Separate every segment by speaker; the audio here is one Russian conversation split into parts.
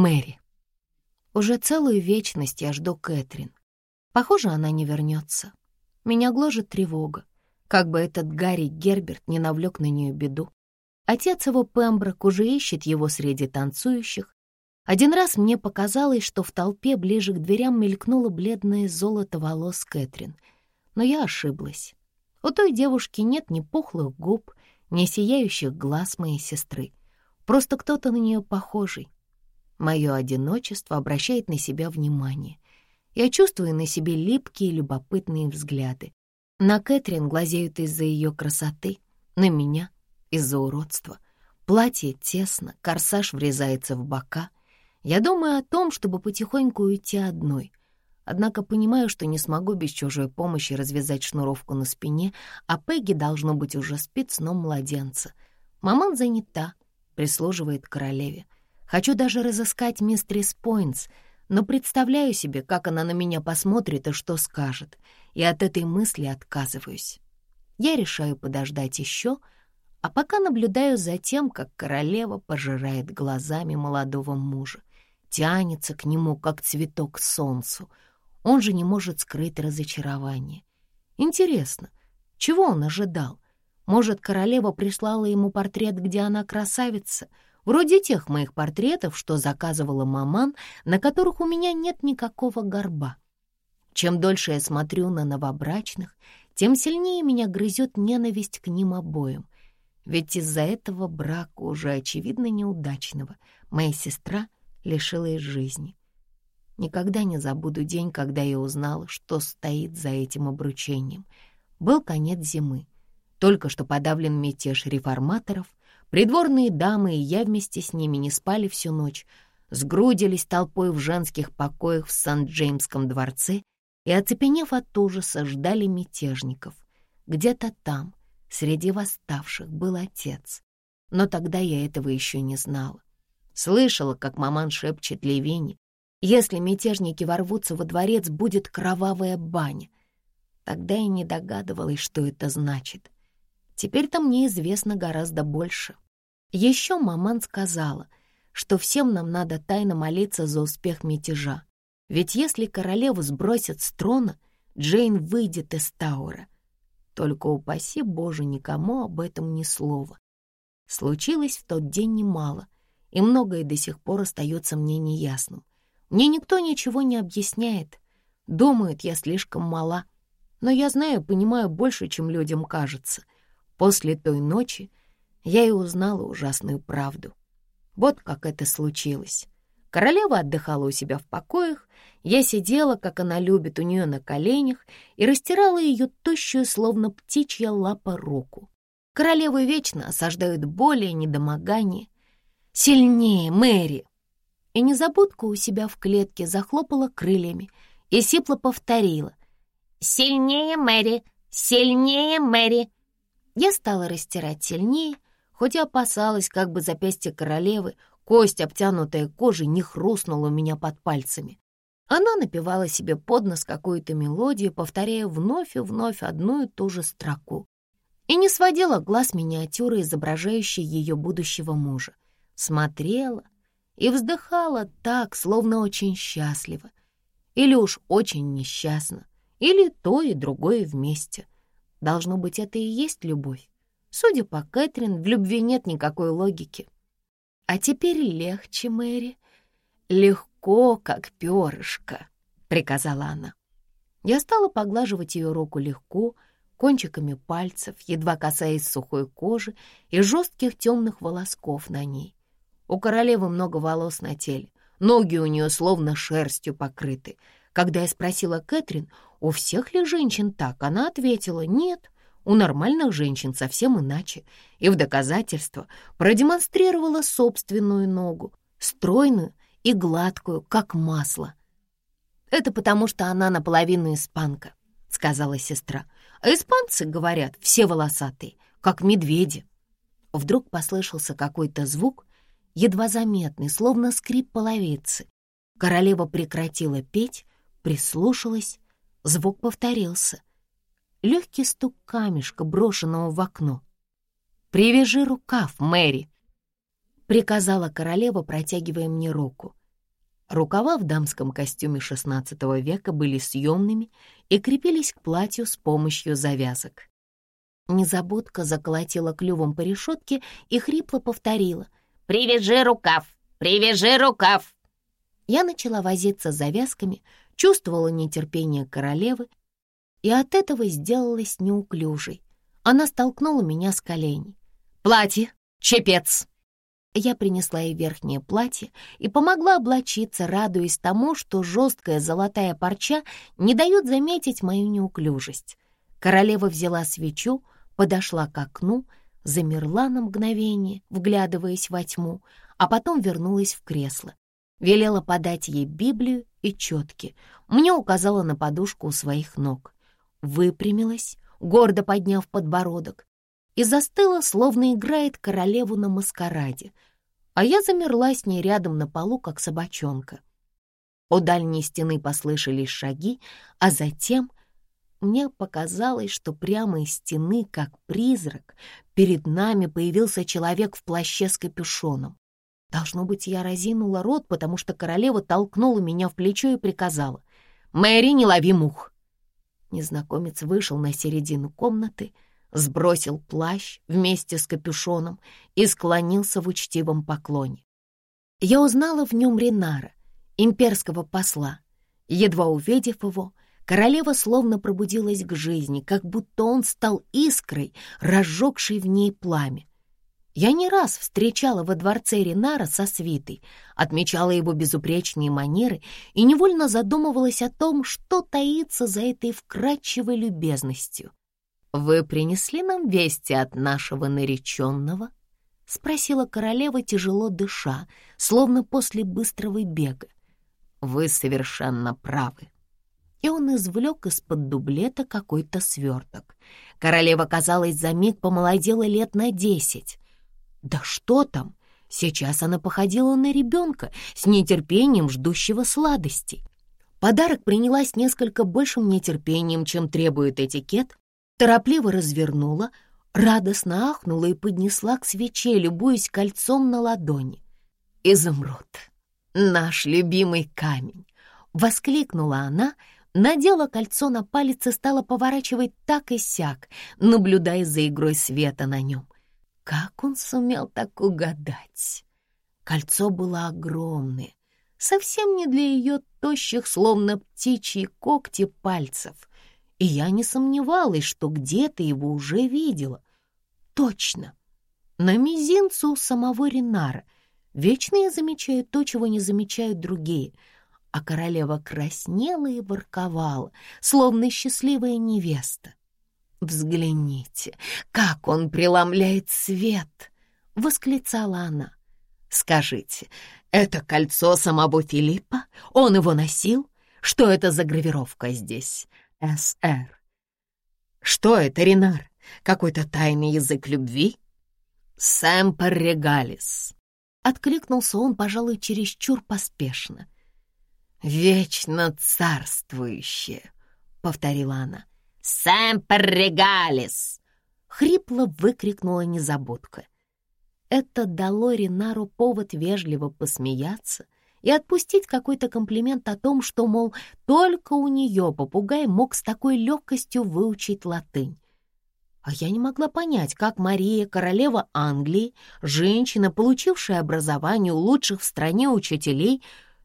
Speaker 1: Мэри. Уже целую вечность я жду Кэтрин. Похоже, она не вернется. Меня гложет тревога, как бы этот Гарри Герберт не навлек на нее беду. Отец его Пемброк уже ищет его среди танцующих. Один раз мне показалось, что в толпе ближе к дверям мелькнуло бледное золото волос Кэтрин. Но я ошиблась. У той девушки нет ни пухлых губ, ни сияющих глаз моей сестры. Просто кто-то на нее похожий. Мое одиночество обращает на себя внимание. Я чувствую на себе липкие любопытные взгляды. На Кэтрин глазеют из-за ее красоты, на меня — из-за уродства. Платье тесно, корсаж врезается в бока. Я думаю о том, чтобы потихоньку уйти одной. Однако понимаю, что не смогу без чужой помощи развязать шнуровку на спине, а Пегги должно быть уже спит сном младенца. Маман занята, прислуживает королеве. Хочу даже разыскать мистерис Пойнтс, но представляю себе, как она на меня посмотрит и что скажет, и от этой мысли отказываюсь. Я решаю подождать еще, а пока наблюдаю за тем, как королева пожирает глазами молодого мужа, тянется к нему, как цветок к солнцу. Он же не может скрыть разочарование. Интересно, чего он ожидал? Может, королева прислала ему портрет, где она красавица — вроде тех моих портретов, что заказывала маман, на которых у меня нет никакого горба. Чем дольше я смотрю на новобрачных, тем сильнее меня грызет ненависть к ним обоим. Ведь из-за этого брака, уже очевидно неудачного, моя сестра лишилась жизни. Никогда не забуду день, когда я узнала, что стоит за этим обручением. Был конец зимы. Только что подавлен мятеж реформаторов, Придворные дамы и я вместе с ними не спали всю ночь, сгрудились толпой в женских покоях в Сан-Джеймском дворце и, оцепенев от ужаса, ждали мятежников. Где-то там, среди восставших, был отец. Но тогда я этого еще не знала. Слышала, как маман шепчет Левине, если мятежники ворвутся во дворец, будет кровавая баня. Тогда я не догадывалась, что это значит — Теперь-то мне известно гораздо больше. Еще маман сказала, что всем нам надо тайно молиться за успех мятежа. Ведь если королеву сбросят с трона, Джейн выйдет из Таура. Только упаси Боже никому об этом ни слова. Случилось в тот день немало, и многое до сих пор остается мне неясным. Мне никто ничего не объясняет. Думают, я слишком мала. Но я знаю, понимаю больше, чем людям кажется — После той ночи я и узнала ужасную правду. Вот как это случилось. Королева отдыхала у себя в покоях, я сидела, как она любит, у нее на коленях и растирала ее тощую, словно птичья лапа, руку. Королеву вечно осаждают боли и недомогание. «Сильнее, Мэри!» И незабудка у себя в клетке захлопала крыльями и сипло повторила. «Сильнее, Мэри! Сильнее, Мэри!» Я стала растирать сильнее, хоть и опасалась, как бы запястье королевы, кость, обтянутая кожей, не хрустнула у меня под пальцами. Она напевала себе под нос какую-то мелодию, повторяя вновь и вновь одну и ту же строку. И не сводила глаз миниатюры, изображающей ее будущего мужа. Смотрела и вздыхала так, словно очень счастлива. Или уж очень несчастна, или то и другое вместе. Должно быть, это и есть любовь. Судя по Кэтрин, в любви нет никакой логики. А теперь легче, Мэри. Легко, как перышко, — приказала она. Я стала поглаживать ее руку легко, кончиками пальцев, едва касаясь сухой кожи и жестких темных волосков на ней. У королевы много волос на теле, ноги у нее словно шерстью покрыты. Когда я спросила Кэтрин, у всех ли женщин так, она ответила «нет». У нормальных женщин совсем иначе, и в доказательство продемонстрировала собственную ногу, стройную и гладкую, как масло. «Это потому, что она наполовину испанка», — сказала сестра. «А испанцы, говорят, все волосатые, как медведи». Вдруг послышался какой-то звук, едва заметный, словно скрип половицы. Королева прекратила петь, прислушалась Звук повторился. Легкий стук камешка, брошенного в окно. «Привяжи рукав, Мэри!» — приказала королева, протягивая мне руку. Рукава в дамском костюме XVI века были съемными и крепились к платью с помощью завязок. Незабудка заколотила клювом по решетке и хрипло повторила «Привяжи рукав! Привяжи рукав!» Я начала возиться с завязками, чувствовала нетерпение королевы и от этого сделалась неуклюжей. Она столкнула меня с коленей. «Платье! Чепец!» Я принесла ей верхнее платье и помогла облачиться, радуясь тому, что жесткая золотая парча не дает заметить мою неуклюжесть. Королева взяла свечу, подошла к окну, замерла на мгновение, вглядываясь во тьму, а потом вернулась в кресло. Велела подать ей Библию и четки. Мне указала на подушку у своих ног. Выпрямилась, гордо подняв подбородок, и застыла, словно играет королеву на маскараде, а я замерла с ней рядом на полу, как собачонка. У дальней стены послышались шаги, а затем мне показалось, что прямо из стены, как призрак, перед нами появился человек в плаще с капюшоном. Должно быть, я разинула рот, потому что королева толкнула меня в плечо и приказала. «Мэри, не лови мух!» Незнакомец вышел на середину комнаты, сбросил плащ вместе с капюшоном и склонился в учтивом поклоне. Я узнала в нем Ренара, имперского посла. Едва увидев его, королева словно пробудилась к жизни, как будто он стал искрой, разжегшей в ней пламя. Я не раз встречала во дворце Ренара со свитой, отмечала его безупречные манеры и невольно задумывалась о том, что таится за этой вкрадчивой любезностью. «Вы принесли нам вести от нашего нареченного?» — спросила королева, тяжело дыша, словно после быстрого бега. «Вы совершенно правы». И он извлек из-под дублета какой-то сверток. Королева, казалось, за миг помолодела лет на десять. Да что там? Сейчас она походила на ребенка с нетерпением ждущего сладостей. Подарок принялась несколько большим нетерпением, чем требует этикет, торопливо развернула, радостно ахнула и поднесла к свече, любуясь кольцом на ладони. «Изумруд! Наш любимый камень!» — воскликнула она, надела кольцо на палец и стала поворачивать так и сяк, наблюдая за игрой света на нем. Как он сумел так угадать? Кольцо было огромное, совсем не для ее тощих, словно птичьи когти пальцев. И я не сомневалась, что где-то его уже видела. Точно, на мизинце у самого Ренара. Вечно я замечаю то, чего не замечают другие. А королева краснела и ворковала, словно счастливая невеста. «Взгляните, как он преломляет свет!» — восклицала она. «Скажите, это кольцо самого Филиппа? Он его носил? Что это за гравировка здесь? СР. Что это, Ренар? Какой-то тайный язык любви?» «Сэмпер регалис», — откликнулся он, пожалуй, чересчур поспешно. «Вечно царствующее», — повторила она. «Сэмпер регалис!» — хрипло выкрикнула незабудка. Это дало Ринару повод вежливо посмеяться и отпустить какой-то комплимент о том, что, мол, только у нее попугай мог с такой легкостью выучить латынь. А я не могла понять, как Мария, королева Англии, женщина, получившая образование у лучших в стране учителей,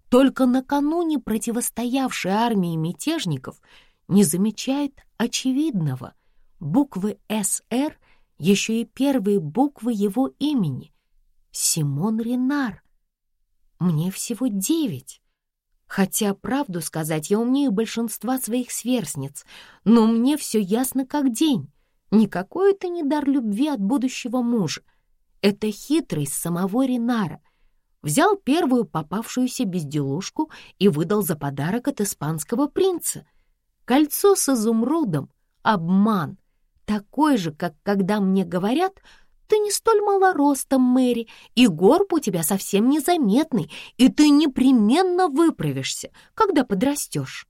Speaker 1: только накануне противостоявшей армии мятежников — не замечает очевидного. Буквы «СР» еще и первые буквы его имени. Симон Ренар. Мне всего девять. Хотя, правду сказать, я умнее большинства своих сверстниц, но мне все ясно как день. Никакой это не дар любви от будущего мужа. Это хитрость самого Ренара. Взял первую попавшуюся безделушку и выдал за подарок от испанского принца — Кольцо с изумрудом — обман, такой же, как когда мне говорят, ты не столь малоростом, Мэри, и горб у тебя совсем незаметный, и ты непременно выправишься, когда подрастешь.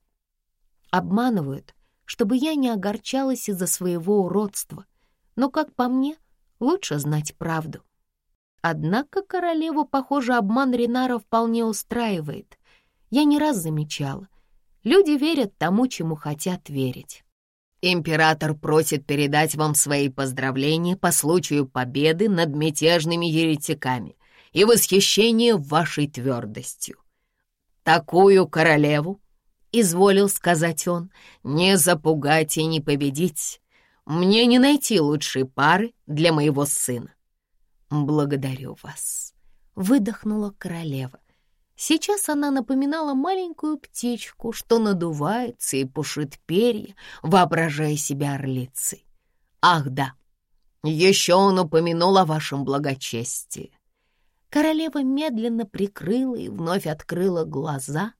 Speaker 1: Обманывают, чтобы я не огорчалась из-за своего уродства, но, как по мне, лучше знать правду. Однако королеву, похоже, обман Ренара вполне устраивает. Я не раз замечала. Люди верят тому, чему хотят верить. Император просит передать вам свои поздравления по случаю победы над мятежными еретиками и восхищение вашей твердостью. Такую королеву, — изволил сказать он, — не запугать и не победить. Мне не найти лучшей пары для моего сына. Благодарю вас, — выдохнула королева. Сейчас она напоминала маленькую птичку, что надувается и пушит перья, воображая себя орлицей. Ах да, еще он упомянул о вашем благочестии. Королева медленно прикрыла и вновь открыла глаза.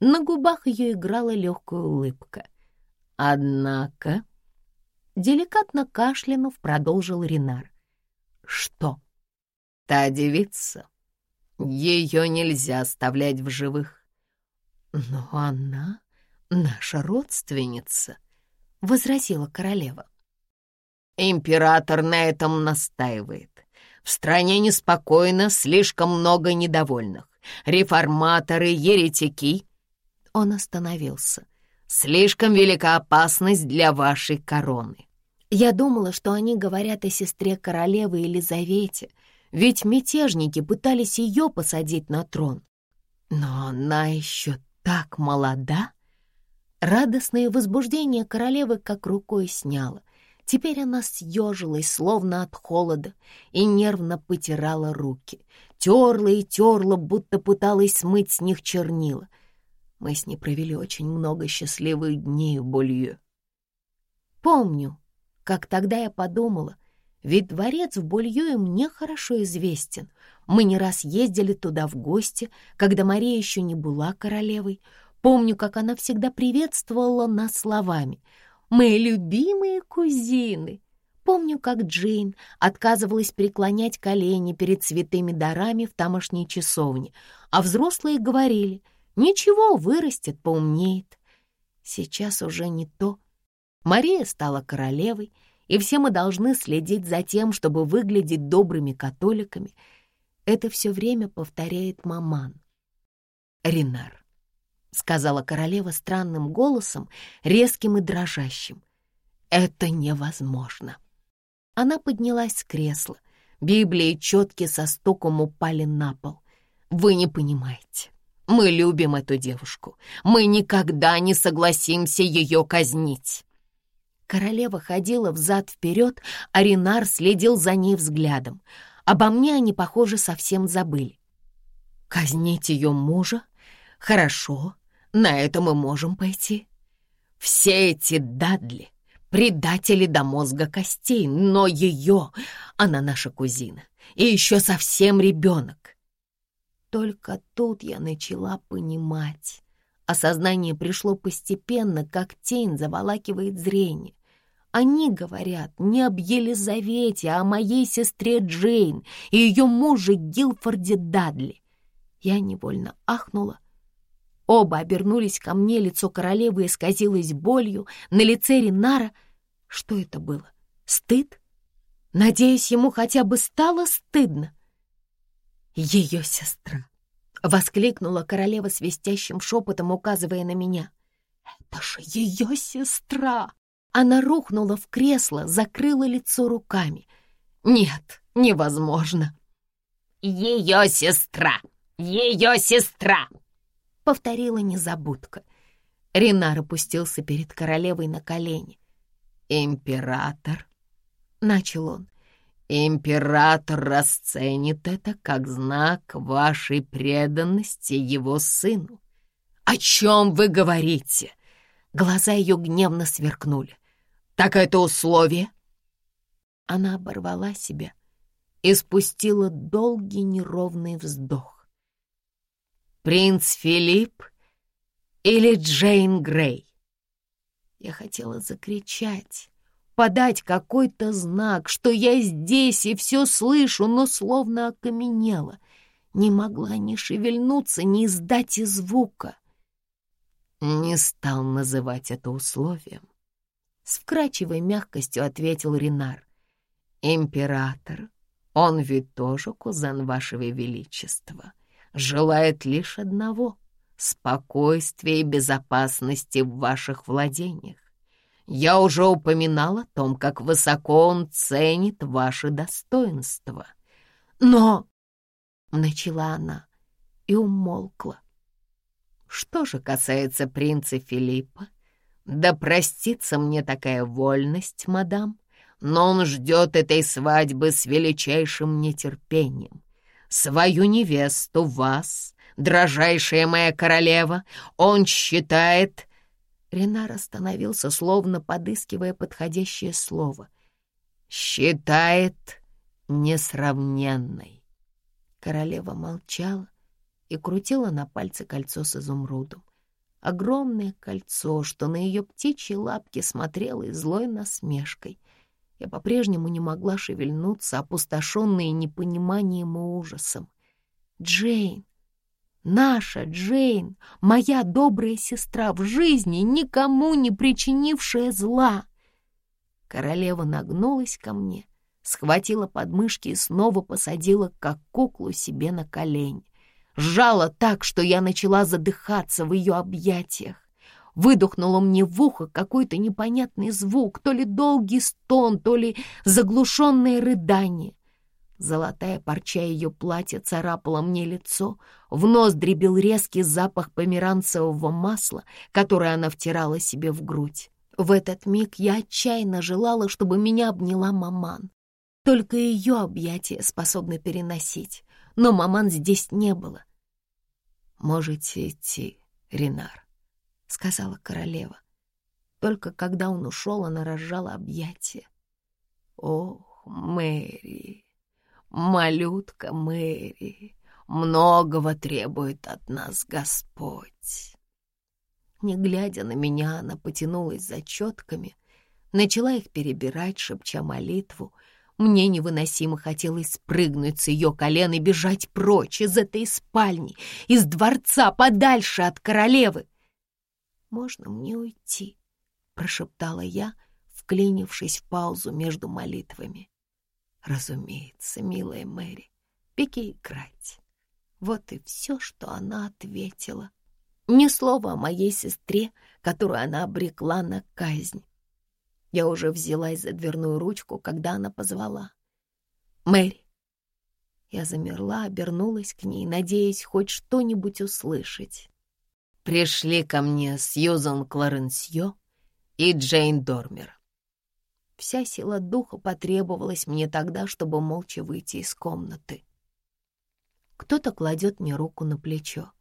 Speaker 1: На губах ее играла легкая улыбка. Однако, деликатно кашлянув, продолжил Ренар. Что? Та девица ее нельзя оставлять в живых. Но она наша родственница, — возразила королева. Император на этом настаивает. В стране неспокойно, слишком много недовольных. Реформаторы, еретики. Он остановился. Слишком велика опасность для вашей короны. Я думала, что они говорят о сестре королевы Елизавете, ведь мятежники пытались ее посадить на трон. Но она еще так молода. Радостное возбуждение королевы как рукой сняло. Теперь она съежилась, словно от холода, и нервно потирала руки. Терла и терла, будто пыталась смыть с них чернила. Мы с ней провели очень много счастливых дней в Болью. Помню, как тогда я подумала — ведь дворец в Больюе мне хорошо известен. Мы не раз ездили туда в гости, когда Мария еще не была королевой. Помню, как она всегда приветствовала нас словами «Мы любимые кузины». Помню, как Джейн отказывалась преклонять колени перед святыми дарами в тамошней часовне, а взрослые говорили «Ничего, вырастет, поумнеет». Сейчас уже не то. Мария стала королевой, и все мы должны следить за тем, чтобы выглядеть добрыми католиками. Это все время повторяет маман. «Ренар», — сказала королева странным голосом, резким и дрожащим, — «это невозможно». Она поднялась с кресла. Библия и четки со стуком упали на пол. «Вы не понимаете. Мы любим эту девушку. Мы никогда не согласимся ее казнить». Королева ходила взад-вперед, а Ренар следил за ней взглядом. Обо мне они, похоже, совсем забыли. «Казнить ее мужа? Хорошо, на это мы можем пойти. Все эти Дадли — предатели до мозга костей, но ее, она наша кузина, и еще совсем ребенок». Только тут я начала понимать. Осознание пришло постепенно, как тень заволакивает зрение. Они говорят не об Елизавете, а о моей сестре Джейн и ее муже Гилфорде Дадли. Я невольно ахнула. Оба обернулись ко мне, лицо королевы исказилось болью, на лице Ринара. Что это было? Стыд? Надеюсь, ему хотя бы стало стыдно. Ее сестра. — воскликнула королева свистящим шепотом, указывая на меня. «Это же ее сестра!» Она рухнула в кресло, закрыла лицо руками. «Нет, невозможно!» «Ее сестра! Ее сестра!» — повторила незабудка. Ренар опустился перед королевой на колени. «Император!» — начал он. «Император расценит это как знак вашей преданности его сыну». «О чем вы говорите?» Глаза ее гневно сверкнули. Так это условие?» Она оборвала себя и спустила долгий неровный вздох. «Принц Филипп или Джейн Грей?» Я хотела закричать, подать какой-то знак, что я здесь и все слышу, но словно окаменела. Не могла ни шевельнуться, ни издать и звука. Не стал называть это условием с вкрачивой мягкостью ответил Ренар. «Император, он ведь тоже кузен вашего величества, желает лишь одного спокойствия и безопасности в ваших владениях. Я уже упоминал о том, как высоко он ценит ваши достоинства. Но, — начала она и умолкла. Что же касается принца Филиппа, да простится мне такая вольность, мадам, но он ждет этой свадьбы с величайшим нетерпением. Свою невесту, вас, дрожайшая моя королева, он считает...» Ренар остановился, словно подыскивая подходящее слово. «Считает несравненной». Королева молчала и крутила на пальце кольцо с изумрудом. Огромное кольцо, что на ее птичьей лапке смотрело и злой насмешкой. Я по-прежнему не могла шевельнуться, опустошенная непониманием и ужасом. «Джейн! Наша Джейн! Моя добрая сестра в жизни, никому не причинившая зла!» Королева нагнулась ко мне, схватила подмышки и снова посадила, как куклу, себе на колени. Сжала так, что я начала задыхаться в ее объятиях выдохнула мне в ухо какой-то непонятный звук, то ли долгий стон, то ли заглушенное рыдание. Золотая парча ее платья царапала мне лицо, в нос дребил резкий запах померанцевого масла, которое она втирала себе в грудь. В этот миг я отчаянно желала, чтобы меня обняла маман. Только ее объятия способны переносить, но маман здесь не было. «Можете идти, Ренар», — сказала королева. Только когда он ушел, она разжала объятия. «Ох, Мэри, малютка Мэри, многого требует от нас Господь». Не глядя на меня, она потянулась за четками, начала их перебирать, шепча молитву. Мне невыносимо хотелось спрыгнуть с ее колен и бежать прочь из этой спальни, из дворца, подальше от королевы можно мне уйти?» — прошептала я, вклинившись в паузу между молитвами. «Разумеется, милая Мэри, беги играть». Вот и все, что она ответила. Ни слова о моей сестре, которую она обрекла на казнь. Я уже взялась за дверную ручку, когда она позвала. «Мэри!» Я замерла, обернулась к ней, надеясь хоть что-нибудь услышать пришли ко мне Сьюзан Кларенсье и Джейн Дормер. Вся сила духа потребовалась мне тогда, чтобы молча выйти из комнаты. Кто-то кладет мне руку на плечо.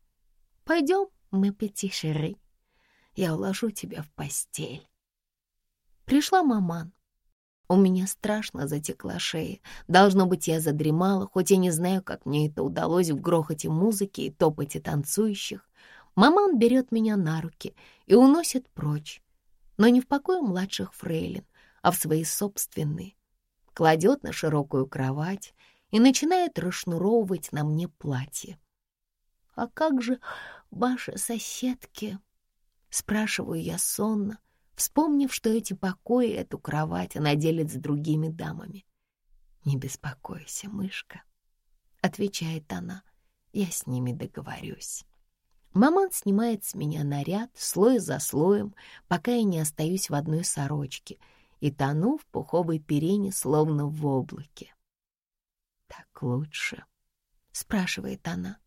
Speaker 1: «Пойдем, мы петишеры. Я уложу тебя в постель». Пришла маман. У меня страшно затекла шея. Должно быть, я задремала, хоть я не знаю, как мне это удалось в грохоте музыки и топоте танцующих. Маман берет меня на руки и уносит прочь, но не в покое младших фрейлин, а в свои собственные. Кладет на широкую кровать и начинает расшнуровывать на мне платье. «А как же ваши соседки?» — спрашиваю я сонно, вспомнив, что эти покои, эту кровать она делит с другими дамами. «Не беспокойся, мышка», — отвечает она, — «я с ними договорюсь». Маман снимает с меня наряд слой за слоем, пока я не остаюсь в одной сорочке и тону в пуховой перине, словно в облаке. «Так лучше?» — спрашивает она.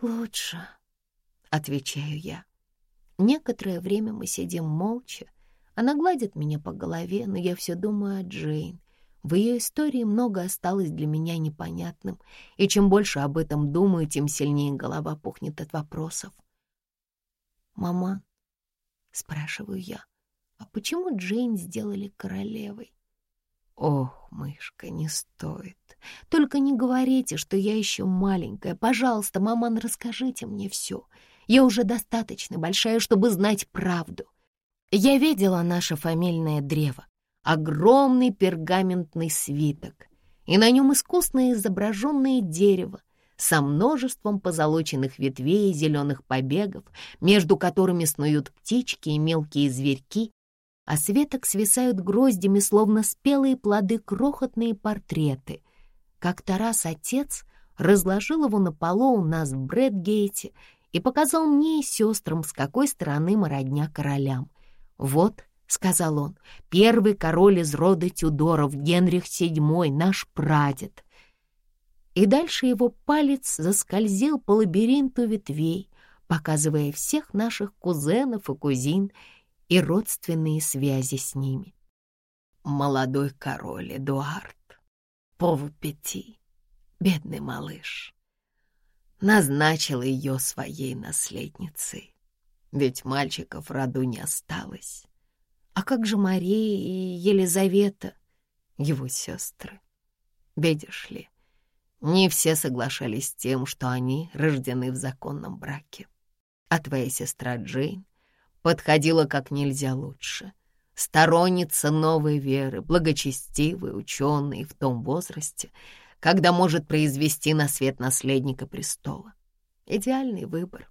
Speaker 1: «Лучше», — отвечаю я. Некоторое время мы сидим молча. Она гладит меня по голове, но я все думаю о Джейн, в ее истории много осталось для меня непонятным, и чем больше об этом думаю, тем сильнее голова пухнет от вопросов. «Мама», — спрашиваю я, — «а почему Джейн сделали королевой?» «Ох, мышка, не стоит. Только не говорите, что я еще маленькая. Пожалуйста, маман, расскажите мне все. Я уже достаточно большая, чтобы знать правду. Я видела наше фамильное древо огромный пергаментный свиток, и на нем искусно изображенное дерево со множеством позолоченных ветвей и зеленых побегов, между которыми снуют птички и мелкие зверьки, а с свисают гроздями, словно спелые плоды, крохотные портреты. Как-то раз отец разложил его на полу у нас в Брэдгейте и показал мне и сестрам, с какой стороны мы родня королям. «Вот», — сказал он, — «первый король из рода Тюдоров, Генрих VII, наш прадед». И дальше его палец заскользил по лабиринту ветвей, показывая всех наших кузенов и кузин и родственные связи с ними. Молодой король Эдуард, Пову Пяти, бедный малыш, назначил ее своей наследницей, ведь мальчиков в роду не осталось. А как же Мария и Елизавета, его сестры? Видишь ли, не все соглашались с тем, что они рождены в законном браке. А твоя сестра Джейн подходила как нельзя лучше. Сторонница новой веры, благочестивая, ученая в том возрасте, когда может произвести на свет наследника престола. Идеальный выбор.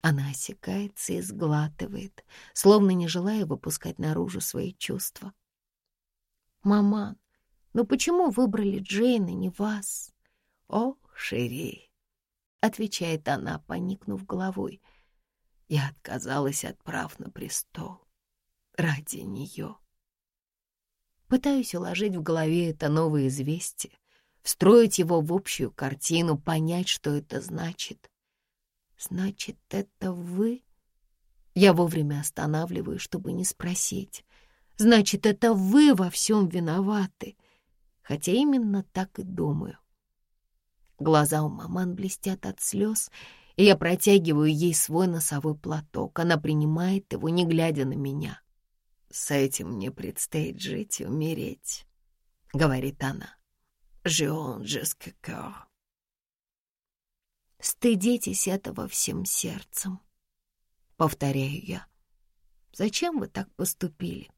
Speaker 1: Она осекается и сглатывает, словно не желая выпускать наружу свои чувства. «Маман, ну почему выбрали Джейна, не вас?» «О, Шири!» — отвечает она, поникнув головой. «Я отказалась от прав на престол ради нее». Пытаюсь уложить в голове это новое известие, встроить его в общую картину, понять, что это значит. Значит, это вы? Я вовремя останавливаю, чтобы не спросить. Значит, это вы во всем виноваты. Хотя именно так и думаю. Глаза у маман блестят от слез, и я протягиваю ей свой носовой платок. Она принимает его, не глядя на меня. «С этим мне предстоит жить и умереть», — говорит она. Жион jusqu'à Стыдитесь этого всем сердцем, повторяю я. Зачем вы так поступили?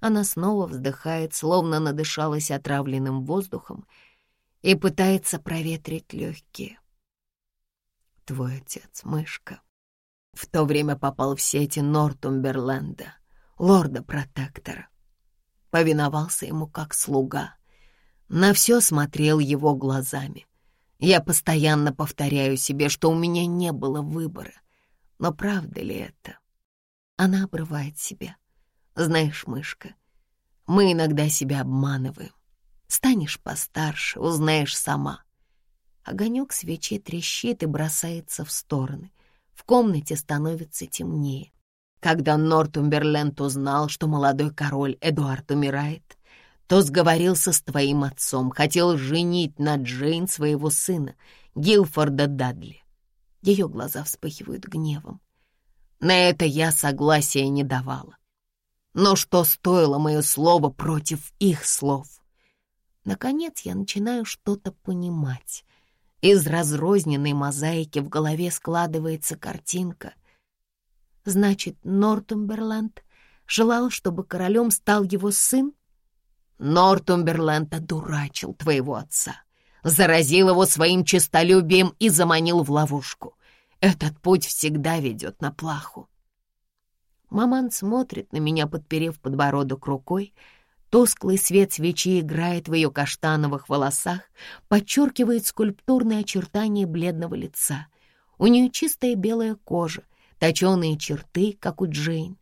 Speaker 1: Она снова вздыхает, словно надышалась отравленным воздухом и пытается проветрить легкие. Твой отец, мышка, в то время попал в сети Нортумберленда, лорда-протектора. Повиновался ему как слуга — на все смотрел его глазами. Я постоянно повторяю себе, что у меня не было выбора. Но правда ли это? Она обрывает себя. Знаешь, мышка, мы иногда себя обманываем. Станешь постарше, узнаешь сама. Огонек свечи трещит и бросается в стороны. В комнате становится темнее. Когда Нортумберленд узнал, что молодой король Эдуард умирает, то сговорился с твоим отцом, хотел женить на Джейн своего сына, Гилфорда Дадли. Ее глаза вспыхивают гневом. На это я согласия не давала. Но что стоило мое слово против их слов? Наконец я начинаю что-то понимать. Из разрозненной мозаики в голове складывается картинка. Значит, Нортумберленд желал, чтобы королем стал его сын? Нортумберленд одурачил твоего отца, заразил его своим честолюбием и заманил в ловушку. Этот путь всегда ведет на плаху. Маман смотрит на меня, подперев подбородок рукой. Тусклый свет свечи играет в ее каштановых волосах, подчеркивает скульптурные очертания бледного лица. У нее чистая белая кожа, точеные черты, как у Джейн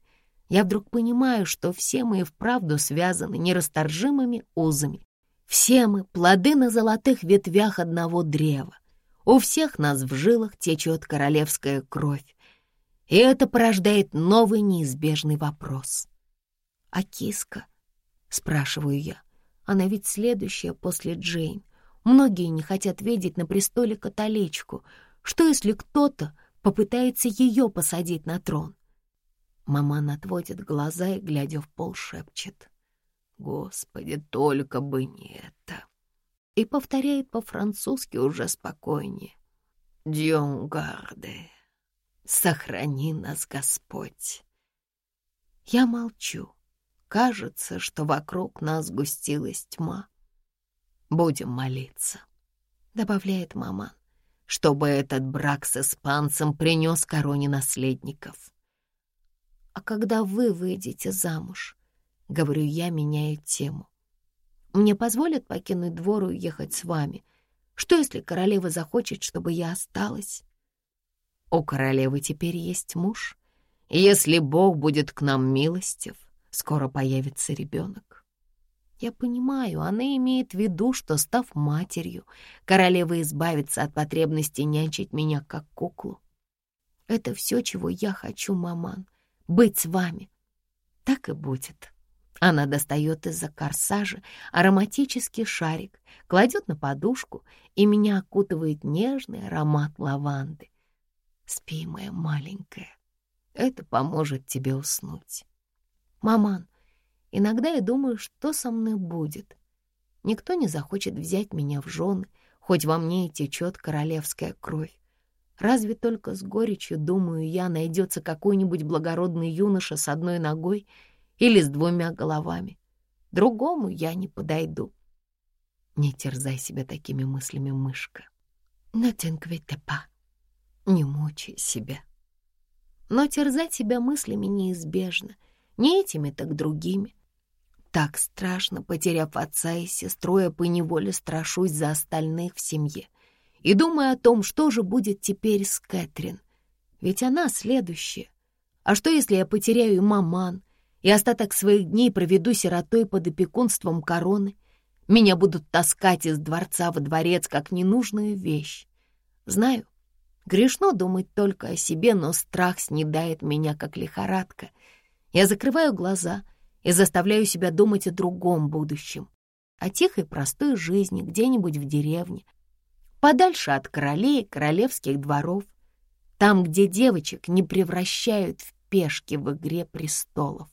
Speaker 1: я вдруг понимаю, что все мы и вправду связаны нерасторжимыми узами. Все мы — плоды на золотых ветвях одного древа. У всех нас в жилах течет королевская кровь. И это порождает новый неизбежный вопрос. «А киска?» — спрашиваю я. «Она ведь следующая после Джейн. Многие не хотят видеть на престоле католичку. Что, если кто-то попытается ее посадить на трон?» Маман отводит глаза и, глядя в пол, шепчет. «Господи, только бы не это!» И повторяет по-французски уже спокойнее. «Дьон гарде! Сохрани нас, Господь!» Я молчу. Кажется, что вокруг нас густилась тьма. «Будем молиться», — добавляет маман, «чтобы этот брак с испанцем принес короне наследников». «А когда вы выйдете замуж?» — говорю я, меняя тему. «Мне позволят покинуть двор и уехать с вами? Что, если королева захочет, чтобы я осталась?» У королевы теперь есть муж. Если Бог будет к нам милостив, скоро появится ребенок. Я понимаю, она имеет в виду, что, став матерью, королева избавится от потребности нянчить меня как куклу. Это все, чего я хочу, маман, быть с вами. Так и будет. Она достает из-за корсажа ароматический шарик, кладет на подушку, и меня окутывает нежный аромат лаванды. Спи, моя маленькая, это поможет тебе уснуть. Маман, иногда я думаю, что со мной будет. Никто не захочет взять меня в жены, хоть во мне и течет королевская кровь. Разве только с горечью, думаю я, найдется какой-нибудь благородный юноша с одной ногой или с двумя головами. Другому я не подойду. Не терзай себя такими мыслями, мышка. Но тенквитепа. Не мучай себя. Но терзать себя мыслями неизбежно. Не этими, так другими. Так страшно, потеряв отца и сестру, я поневоле страшусь за остальных в семье и думаю о том, что же будет теперь с Кэтрин. Ведь она следующая. А что, если я потеряю маман, и остаток своих дней проведу сиротой под опекунством короны? Меня будут таскать из дворца во дворец как ненужную вещь. Знаю, грешно думать только о себе, но страх снедает меня, как лихорадка. Я закрываю глаза и заставляю себя думать о другом будущем, о тихой простой жизни где-нибудь в деревне, подальше от королей и королевских дворов, там, где девочек не превращают в пешки в игре престолов.